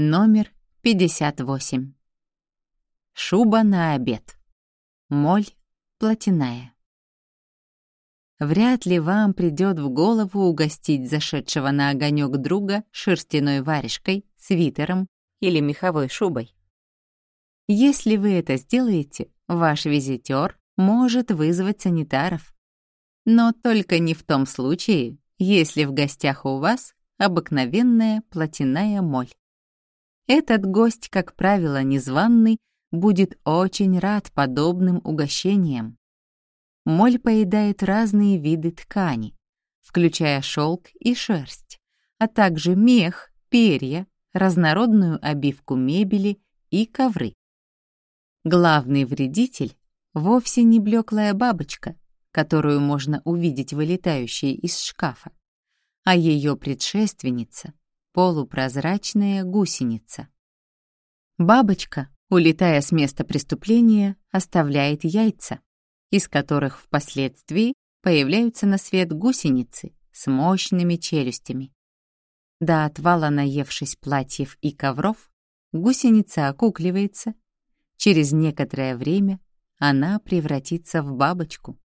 Номер 58. Шуба на обед. Моль плотяная. Вряд ли вам придет в голову угостить зашедшего на огонек друга шерстяной варежкой, свитером или меховой шубой. Если вы это сделаете, ваш визитер может вызвать санитаров. Но только не в том случае, если в гостях у вас обыкновенная плотяная моль. Этот гость, как правило, незваный, будет очень рад подобным угощениям. Моль поедает разные виды ткани, включая шелк и шерсть, а также мех, перья, разнородную обивку мебели и ковры. Главный вредитель вовсе не блеклая бабочка, которую можно увидеть вылетающей из шкафа, а ее предшественница полупрозрачная гусеница. Бабочка, улетая с места преступления, оставляет яйца, из которых впоследствии появляются на свет гусеницы с мощными челюстями. До отвала наевшись платьев и ковров, гусеница окукливается. Через некоторое время она превратится в бабочку.